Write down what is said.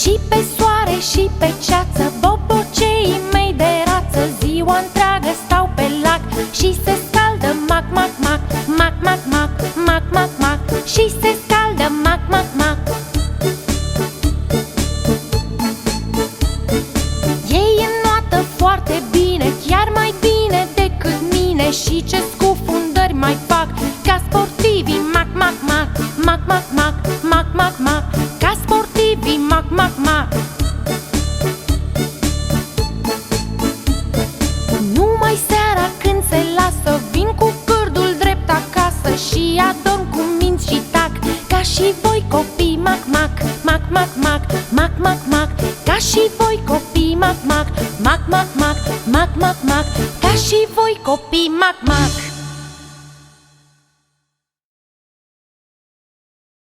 Și pe soare și pe ceață Boboceii mei de rață Ziua întreagă stau pe lac Și se scaldă mac, mac, mac Mac, mac, mac, mac, mac, mac Și se scaldă mac, mac, mac Ei înoată foarte bine Chiar mai bine decât mine Și ce scufundări mai fac Ca sportivii mac, mac Mac, mac, mac, mac sportivii mac, mac, mac Numai seara când se lasă Vin cu cârdul drept acasă Și adorm cu minți și tac Ca și voi copii mac, mac Mac, mac, mac, mac, mac, mac Ca și voi copii mac, mac Mac, mac, mac, mac, mac, mac Ca și voi copii mac, mac